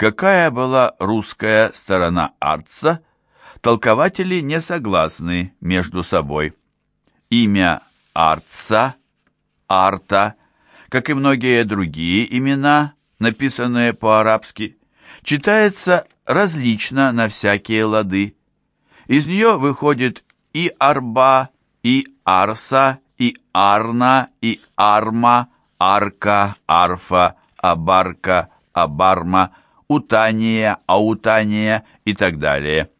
Какая была русская сторона Арца, толкователи не согласны между собой. Имя Арца, Арта, как и многие другие имена, написанные по-арабски, читается различно на всякие лады. Из нее выходит и Арба, и Арса, и Арна, и Арма, Арка, Арфа, Абарка, Абарма, Утания, Аутания и так далее.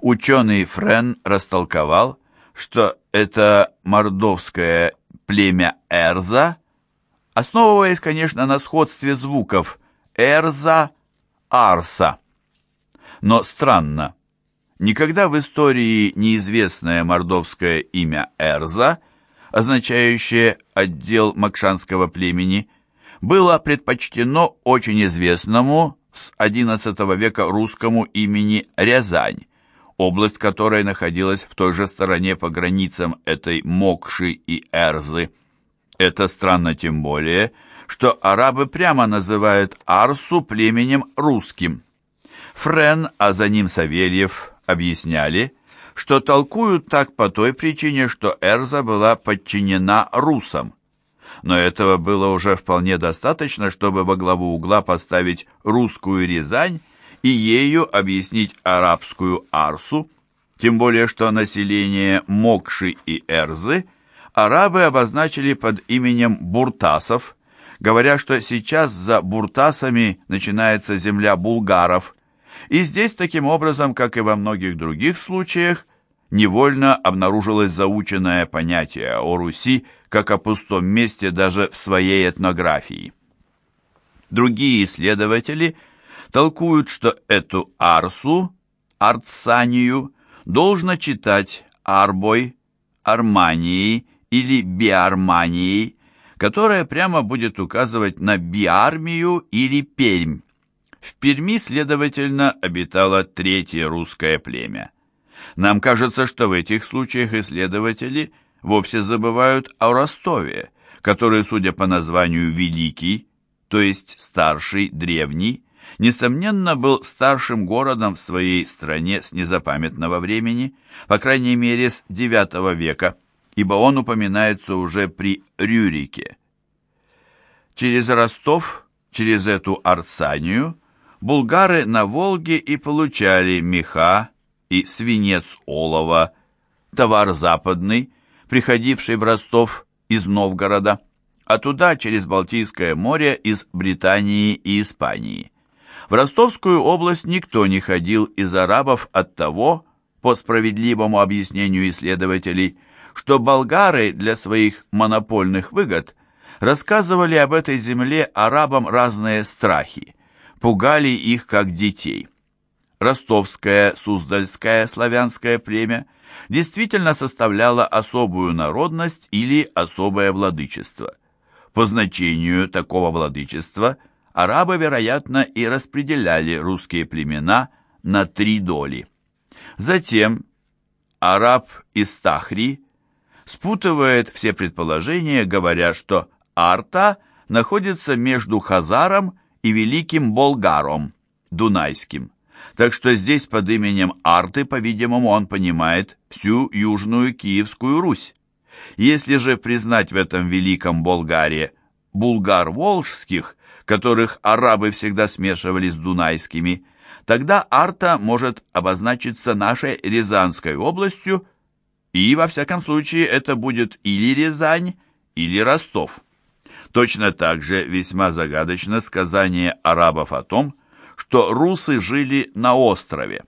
Ученый Френ растолковал, что это мордовское племя Эрза, основываясь, конечно, на сходстве звуков Эрза, Арса. Но странно, никогда в истории неизвестное мордовское имя Эрза, означающее отдел макшанского племени, было предпочтено очень известному с XI века русскому имени Рязань, область которой находилась в той же стороне по границам этой Мокши и Эрзы. Это странно тем более, что арабы прямо называют Арсу племенем русским. Френ, а за ним Савельев, объясняли, что толкуют так по той причине, что Эрза была подчинена русам. Но этого было уже вполне достаточно, чтобы во главу угла поставить русскую Рязань и ею объяснить арабскую Арсу, тем более что население Мокши и Эрзы арабы обозначили под именем Буртасов, говоря, что сейчас за Буртасами начинается земля булгаров, и здесь таким образом, как и во многих других случаях, невольно обнаружилось заученное понятие о Руси как о пустом месте даже в своей этнографии. Другие исследователи толкуют, что эту Арсу, Арцанию, должно читать Арбой, Арманией или Биарманией, которая прямо будет указывать на Биармию или Пермь. В Перми, следовательно, обитало третье русское племя. Нам кажется, что в этих случаях исследователи вовсе забывают о Ростове, который, судя по названию «Великий», то есть «старший», «древний», несомненно, был старшим городом в своей стране с незапамятного времени, по крайней мере, с IX века, ибо он упоминается уже при Рюрике. Через Ростов, через эту Арсанию, булгары на Волге и получали меха и свинец олова, товар западный, приходивший в Ростов из Новгорода, а туда через Балтийское море из Британии и Испании. В Ростовскую область никто не ходил из арабов от того, по справедливому объяснению исследователей, что болгары для своих монопольных выгод рассказывали об этой земле арабам разные страхи, пугали их как детей. Ростовское, Суздальское славянское племя действительно составляло особую народность или особое владычество. По значению такого владычества арабы, вероятно, и распределяли русские племена на три доли. Затем араб из Тахри спутывает все предположения, говоря, что Арта находится между Хазаром и Великим Болгаром, Дунайским. Так что здесь под именем Арты, по-видимому, он понимает всю Южную Киевскую Русь. Если же признать в этом великом Болгаре булгар волжских, которых арабы всегда смешивали с дунайскими, тогда Арта может обозначиться нашей Рязанской областью, и, во всяком случае, это будет или Рязань, или Ростов. Точно так же весьма загадочно сказание арабов о том, что русы жили на острове.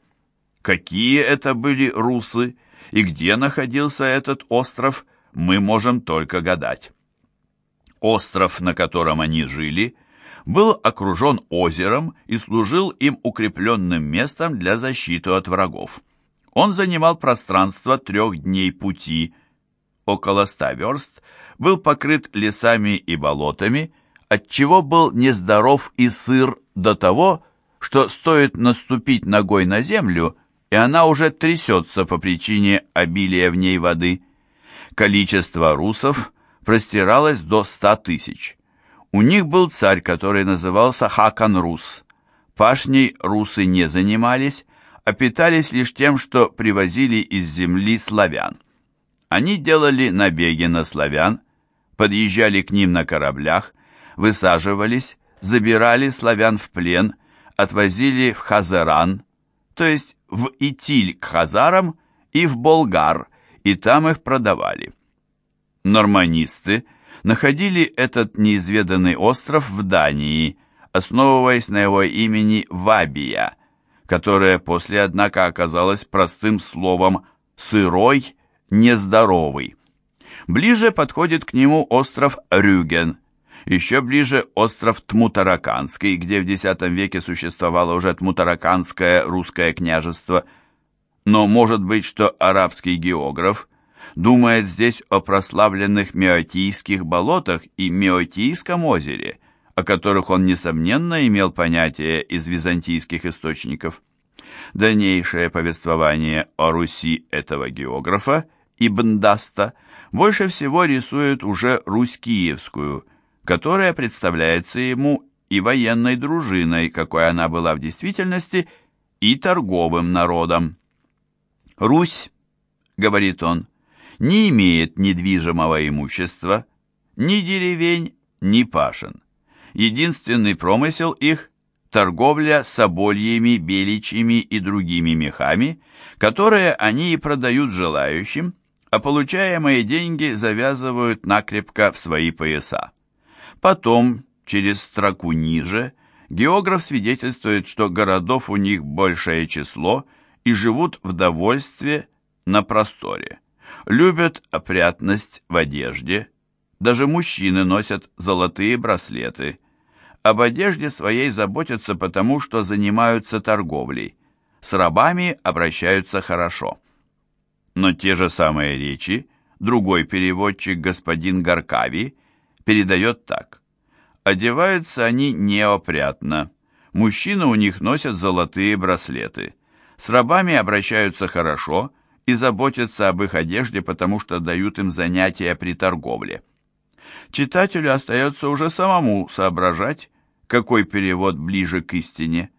Какие это были русы и где находился этот остров, мы можем только гадать. Остров, на котором они жили, был окружен озером и служил им укрепленным местом для защиты от врагов. Он занимал пространство трех дней пути, около ста верст, был покрыт лесами и болотами, отчего был нездоров и сыр до того, что стоит наступить ногой на землю, и она уже трясется по причине обилия в ней воды. Количество русов простиралось до ста тысяч. У них был царь, который назывался Хакан Рус. Пашней русы не занимались, а питались лишь тем, что привозили из земли славян. Они делали набеги на славян, подъезжали к ним на кораблях, высаживались, забирали славян в плен, отвозили в Хазаран, то есть в Итиль к хазарам и в Болгар, и там их продавали. Норманисты находили этот неизведанный остров в Дании, основываясь на его имени Вабия, которое после, однако, оказалось простым словом «сырой», «нездоровый». Ближе подходит к нему остров Рюген, еще ближе остров Тмутараканский, где в X веке существовало уже Тмутараканское русское княжество. Но может быть, что арабский географ думает здесь о прославленных Меотийских болотах и Меотийском озере, о которых он, несомненно, имел понятие из византийских источников. Дальнейшее повествование о Руси этого географа, Ибн Даста, больше всего рисует уже Русь-Киевскую, которая представляется ему и военной дружиной, какой она была в действительности, и торговым народом. «Русь», — говорит он, — «не имеет недвижимого имущества, ни деревень, ни пашин. Единственный промысел их – торговля собольями, беличьими и другими мехами, которые они и продают желающим, а получаемые деньги завязывают накрепко в свои пояса. Потом, через строку ниже, географ свидетельствует, что городов у них большее число и живут в довольстве на просторе. Любят опрятность в одежде, даже мужчины носят золотые браслеты. Об одежде своей заботятся потому, что занимаются торговлей. С рабами обращаются хорошо. Но те же самые речи другой переводчик, господин Гаркави, передает так. Одеваются они неопрятно. Мужчины у них носят золотые браслеты. С рабами обращаются хорошо и заботятся об их одежде, потому что дают им занятия при торговле читателю остается уже самому соображать, какой перевод ближе к истине.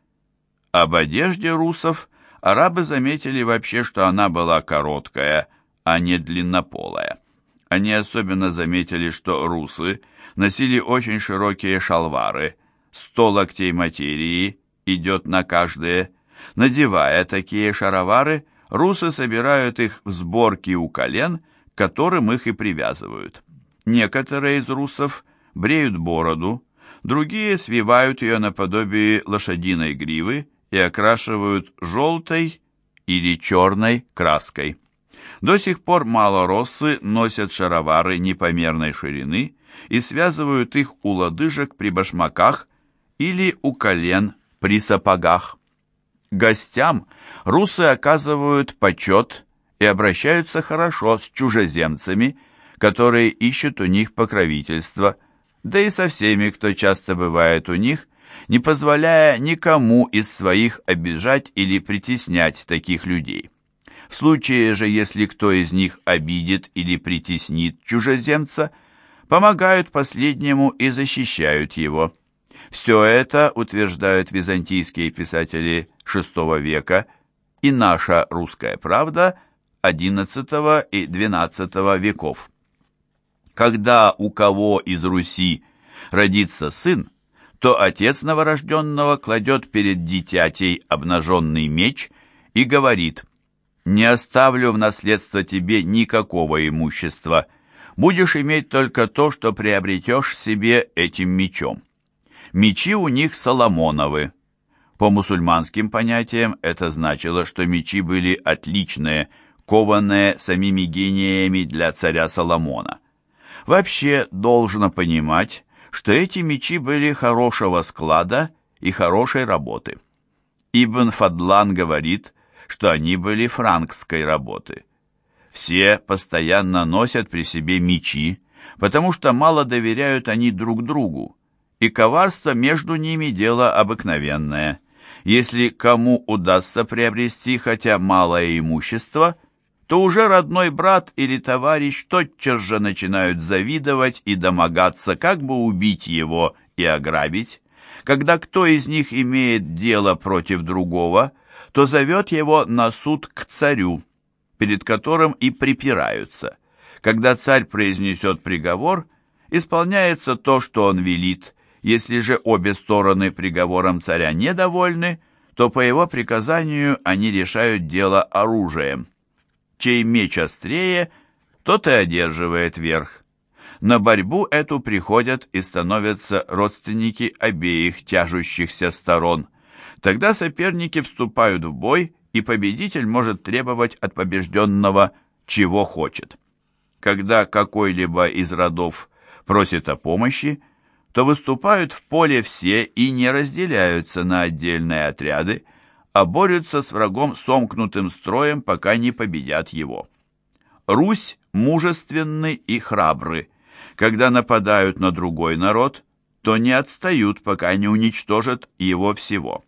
Об одежде русов арабы заметили вообще, что она была короткая, а не длиннополая. Они особенно заметили, что русы носили очень широкие шалвары, сто локтей материи идет на каждое. Надевая такие шаровары, русы собирают их в сборки у колен, к которым их и привязывают. Некоторые из русов бреют бороду, другие свивают ее наподобие лошадиной гривы и окрашивают желтой или черной краской. До сих пор малороссы носят шаровары непомерной ширины и связывают их у лодыжек при башмаках или у колен при сапогах. Гостям русы оказывают почет и обращаются хорошо с чужеземцами – которые ищут у них покровительства, да и со всеми, кто часто бывает у них, не позволяя никому из своих обижать или притеснять таких людей. В случае же, если кто из них обидит или притеснит чужеземца, помогают последнему и защищают его. Все это, утверждают византийские писатели VI века, и наша русская правда XI и XII веков. Когда у кого из Руси родится сын, то отец новорожденного кладет перед дитятей обнаженный меч и говорит «Не оставлю в наследство тебе никакого имущества, будешь иметь только то, что приобретешь себе этим мечом». Мечи у них Соломоновы. По мусульманским понятиям это значило, что мечи были отличные, кованные самими гениями для царя Соломона. Вообще должно понимать, что эти мечи были хорошего склада и хорошей работы. Ибн Фадлан говорит, что они были франкской работы. Все постоянно носят при себе мечи, потому что мало доверяют они друг другу, и коварство между ними дело обыкновенное. Если кому удастся приобрести хотя малое имущество – то уже родной брат или товарищ тотчас же начинают завидовать и домогаться, как бы убить его и ограбить. Когда кто из них имеет дело против другого, то зовет его на суд к царю, перед которым и припираются. Когда царь произнесет приговор, исполняется то, что он велит. Если же обе стороны приговором царя недовольны, то по его приказанию они решают дело оружием. Чей меч острее, тот и одерживает верх. На борьбу эту приходят и становятся родственники обеих тяжущихся сторон. Тогда соперники вступают в бой, и победитель может требовать от побежденного чего хочет. Когда какой-либо из родов просит о помощи, то выступают в поле все и не разделяются на отдельные отряды, а борются с врагом сомкнутым строем, пока не победят его. Русь мужественны и храбры. Когда нападают на другой народ, то не отстают, пока не уничтожат его всего.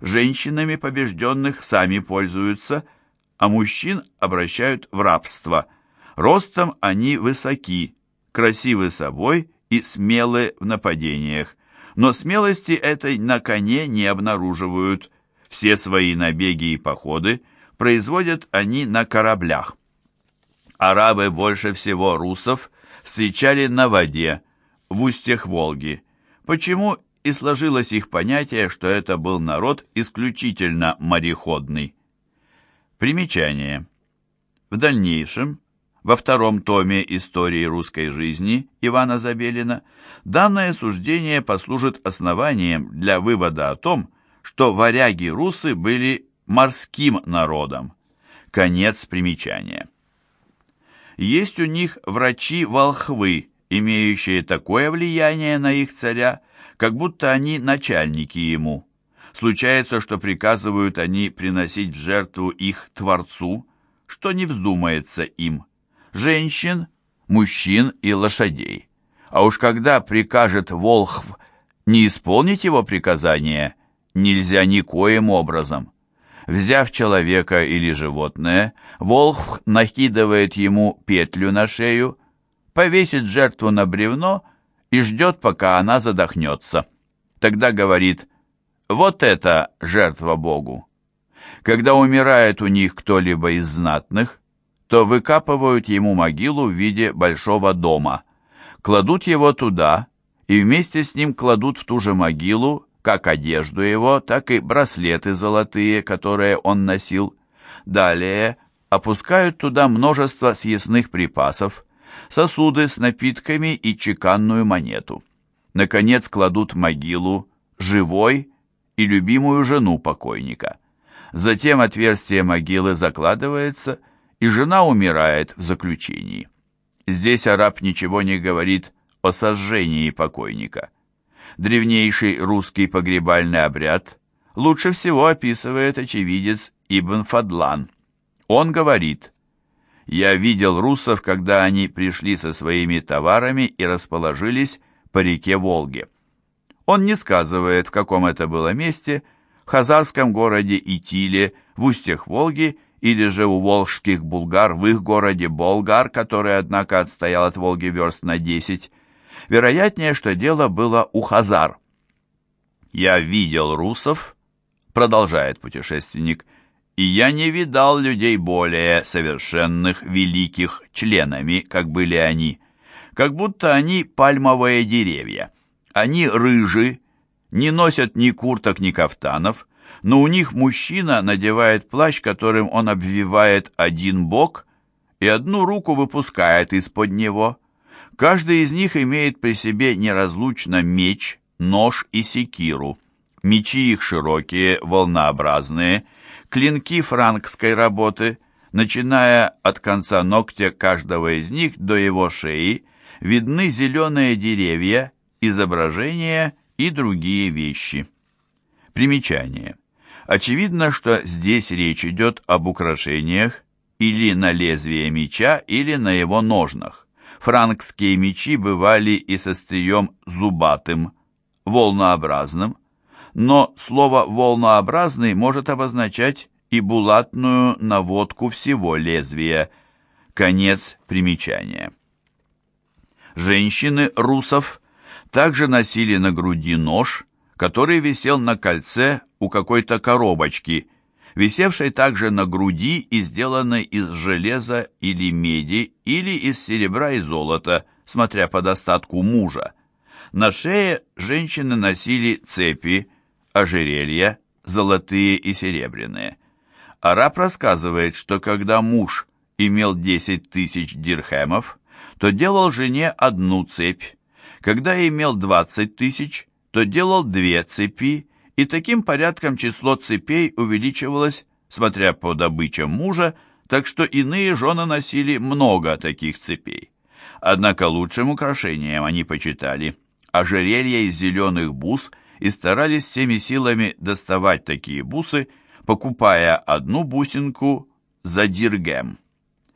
Женщинами побежденных сами пользуются, а мужчин обращают в рабство. Ростом они высоки, красивы собой и смелы в нападениях, но смелости этой на коне не обнаруживают. Все свои набеги и походы производят они на кораблях. Арабы больше всего русов встречали на воде, в устьях Волги. Почему и сложилось их понятие, что это был народ исключительно мореходный. Примечание. В дальнейшем во втором томе истории русской жизни Ивана Забелина данное суждение послужит основанием для вывода о том, что варяги-русы были морским народом. Конец примечания. Есть у них врачи-волхвы, имеющие такое влияние на их царя, как будто они начальники ему. Случается, что приказывают они приносить в жертву их Творцу, что не вздумается им женщин, мужчин и лошадей. А уж когда прикажет Волхв не исполнить его приказание, нельзя никоим образом. Взяв человека или животное, Волхв накидывает ему петлю на шею, повесит жертву на бревно и ждет, пока она задохнется. Тогда говорит «Вот это жертва Богу». Когда умирает у них кто-либо из знатных, то выкапывают ему могилу в виде большого дома, кладут его туда и вместе с ним кладут в ту же могилу как одежду его, так и браслеты золотые, которые он носил. Далее опускают туда множество съестных припасов, сосуды с напитками и чеканную монету. Наконец кладут могилу живой и любимую жену покойника. Затем отверстие могилы закладывается, и жена умирает в заключении. Здесь араб ничего не говорит о сожжении покойника. Древнейший русский погребальный обряд лучше всего описывает очевидец Ибн Фадлан. Он говорит, «Я видел русов, когда они пришли со своими товарами и расположились по реке Волге». Он не сказывает, в каком это было месте, в хазарском городе Итиле, в устьях Волги или же у волжских булгар в их городе Болгар, который, однако, отстоял от Волги верст на десять. Вероятнее, что дело было у хазар. «Я видел русов», — продолжает путешественник, «и я не видал людей более совершенных, великих членами, как были они, как будто они пальмовые деревья. Они рыжи, не носят ни курток, ни кафтанов, но у них мужчина надевает плащ, которым он обвивает один бок и одну руку выпускает из-под него. Каждый из них имеет при себе неразлучно меч, нож и секиру. Мечи их широкие, волнообразные, клинки франкской работы, начиная от конца ногтя каждого из них до его шеи, видны зеленые деревья, изображения и другие вещи. Примечание. Очевидно, что здесь речь идет об украшениях или на лезвие меча, или на его ножнах. Франкские мечи бывали и со стрием зубатым, волнообразным, но слово «волнообразный» может обозначать и булатную наводку всего лезвия. Конец примечания. Женщины русов также носили на груди нож, который висел на кольце у какой-то коробочки, висевшей также на груди и сделанной из железа или меди, или из серебра и золота, смотря по достатку мужа. На шее женщины носили цепи, ожерелья, золотые и серебряные. Араб рассказывает, что когда муж имел 10 тысяч дирхемов, то делал жене одну цепь, когда имел 20 тысяч, то делал две цепи, и таким порядком число цепей увеличивалось, смотря по добычам мужа, так что иные жены носили много таких цепей. Однако лучшим украшением они почитали ожерелья из зеленых бус и старались всеми силами доставать такие бусы, покупая одну бусинку за диргем.